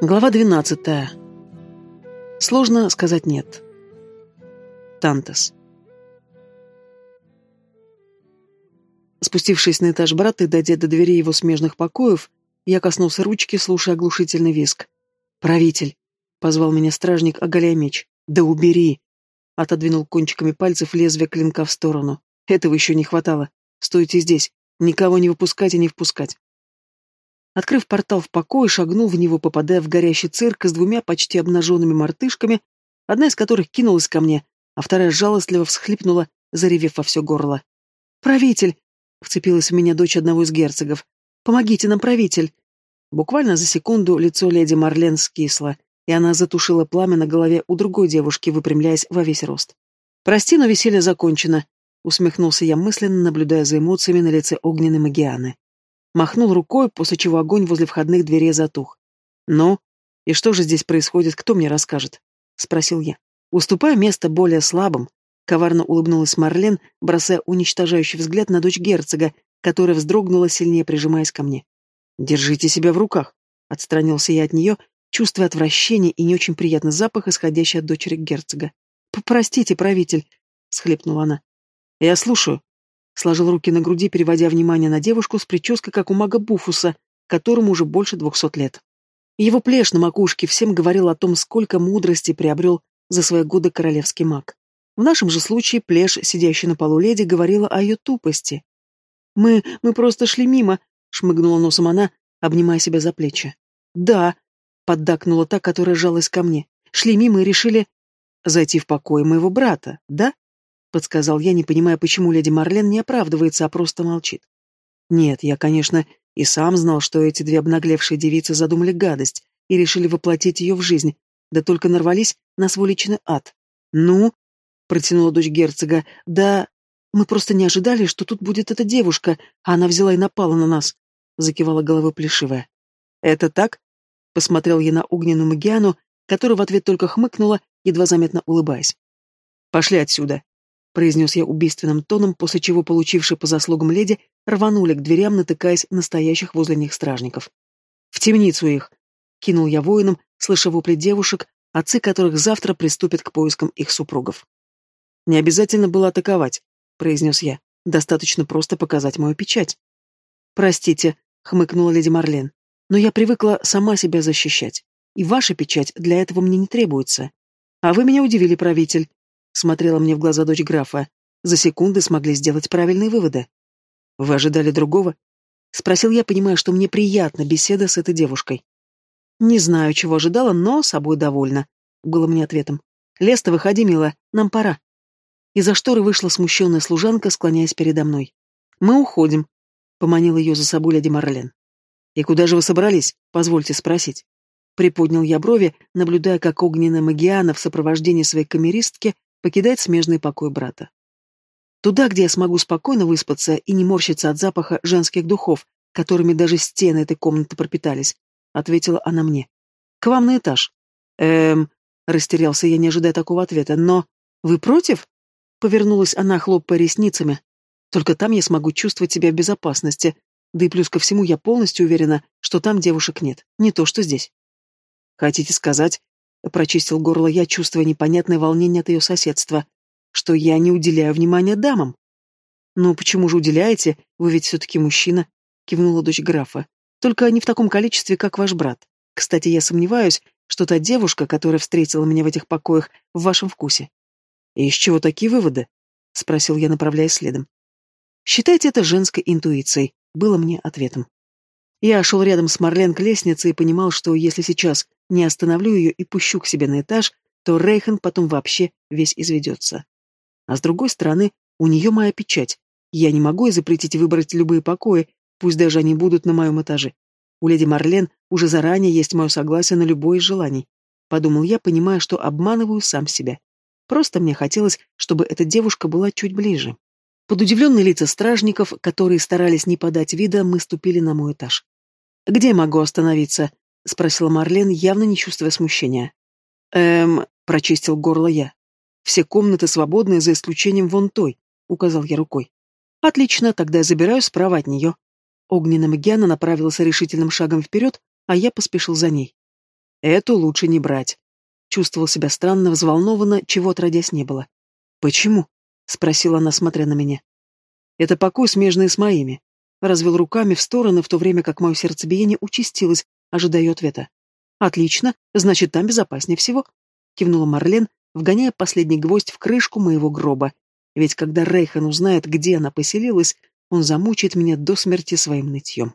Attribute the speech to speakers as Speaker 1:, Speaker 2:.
Speaker 1: Глава 12. Сложно сказать «нет». Тантас. Спустившись на этаж брата и дойдя до двери его смежных покоев, я коснулся ручки, слушая оглушительный визг. «Правитель!» — позвал меня стражник, оголяя. «Да убери!» — отодвинул кончиками пальцев лезвие клинка в сторону. «Этого еще не хватало. Стойте здесь. Никого не выпускать и не впускать». Открыв портал в покой, шагнул в него, попадая в горящий цирк с двумя почти обнаженными мартышками, одна из которых кинулась ко мне, а вторая жалостливо всхлипнула, заревев во все горло. «Правитель!» — вцепилась в меня дочь одного из герцогов. «Помогите нам, правитель!» Буквально за секунду лицо леди Марлен скисло, и она затушила пламя на голове у другой девушки, выпрямляясь во весь рост. «Прости, но веселье закончено», — усмехнулся я мысленно, наблюдая за эмоциями на лице огненной Магианы. Махнул рукой, после чего огонь возле входных дверей затух. «Ну, и что же здесь происходит, кто мне расскажет?» — спросил я. Уступая место более слабым, коварно улыбнулась Марлен, бросая уничтожающий взгляд на дочь герцога, которая вздрогнула, сильнее прижимаясь ко мне. «Держите себя в руках», — отстранился я от нее, чувствуя отвращение и не очень приятный запах, исходящий от дочери герцога. «Простите, правитель», — схлепнула она. «Я слушаю», сложил руки на груди, переводя внимание на девушку с прической, как у мага Буфуса, которому уже больше двухсот лет. Его плешь на макушке всем говорил о том, сколько мудрости приобрел за свои годы королевский маг. В нашем же случае плешь, сидящий на полу леди, говорила о ее тупости. «Мы... мы просто шли мимо», — шмыгнула носом она, обнимая себя за плечи. «Да», — поддакнула та, которая жалась ко мне. «Шли мимо и решили...» «Зайти в покой моего брата, да?» — подсказал я, не понимая, почему леди Марлен не оправдывается, а просто молчит. Нет, я, конечно, и сам знал, что эти две обнаглевшие девицы задумали гадость и решили воплотить ее в жизнь, да только нарвались на свой личный ад. «Ну?» — протянула дочь герцога. «Да мы просто не ожидали, что тут будет эта девушка, а она взяла и напала на нас», — закивала головой плешивая. «Это так?» — посмотрел я на огненную магиану, которая в ответ только хмыкнула, едва заметно улыбаясь. «Пошли отсюда», произнес я убийственным тоном, после чего получившие по заслугам леди рванули к дверям, натыкаясь на стоящих возле них стражников. «В темницу их!» — кинул я воинам, слыша вопли девушек, отцы которых завтра приступят к поискам их супругов. «Не обязательно было атаковать», — произнес я. «Достаточно просто показать мою печать». «Простите», — хмыкнула леди Марлен, — «но я привыкла сама себя защищать, и ваша печать для этого мне не требуется. А вы меня удивили, правитель смотрела мне в глаза дочь графа. За секунды смогли сделать правильные выводы. Вы ожидали другого? Спросил я, понимая, что мне приятна беседа с этой девушкой. Не знаю, чего ожидала, но собой довольна. Было мне ответом. Леста, выходи, мила, нам пора. Из-за шторы вышла смущенная служанка, склоняясь передо мной. Мы уходим, поманил ее за собой леди Марлен. И куда же вы собрались? Позвольте спросить. Приподнял я брови, наблюдая, как огненная Магиана в сопровождении своей камеристки покидает смежный покой брата. Туда, где я смогу спокойно выспаться и не морщиться от запаха женских духов, которыми даже стены этой комнаты пропитались, ответила она мне. К вам на этаж. Эм, растерялся я, не ожидая такого ответа, но... Вы против? Повернулась она, хлопая ресницами. Только там я смогу чувствовать себя в безопасности, да и плюс ко всему я полностью уверена, что там девушек нет, не то что здесь. Хотите сказать, Прочистил горло я, чувствуя непонятное волнение от ее соседства. Что я не уделяю внимания дамам. «Ну, почему же уделяете? Вы ведь все-таки мужчина», — кивнула дочь графа. «Только не в таком количестве, как ваш брат. Кстати, я сомневаюсь, что та девушка, которая встретила меня в этих покоях, в вашем вкусе». «И из чего такие выводы?» — спросил я, направляясь следом. «Считайте это женской интуицией», — было мне ответом. Я шел рядом с Марлен к лестнице и понимал, что если сейчас не остановлю ее и пущу к себе на этаж, то Рейхан потом вообще весь изведется. А с другой стороны, у нее моя печать. Я не могу ей запретить выбрать любые покои, пусть даже они будут на моем этаже. У леди Марлен уже заранее есть мое согласие на любое из желаний. Подумал я, понимая, что обманываю сам себя. Просто мне хотелось, чтобы эта девушка была чуть ближе. Под удивленные лица стражников, которые старались не подать вида, мы ступили на мой этаж. «Где могу остановиться?» — спросила Марлен, явно не чувствуя смущения. «Эм...» — прочистил горло я. «Все комнаты свободны, за исключением вон той», — указал я рукой. «Отлично, тогда я забираю справа от нее». Огненная Магиана направилась решительным шагом вперед, а я поспешил за ней. Эту лучше не брать. Чувствовал себя странно, взволнованно, чего отродясь не было. «Почему?» — спросила она, смотря на меня. «Это покой, смежный с моими». Развел руками в стороны, в то время как мое сердцебиение участилось, ожидая ответа. «Отлично, значит, там безопаснее всего», — кивнула Марлен, вгоняя последний гвоздь в крышку моего гроба. «Ведь когда Рейхан узнает, где она поселилась, он замучает меня до смерти своим нытьем».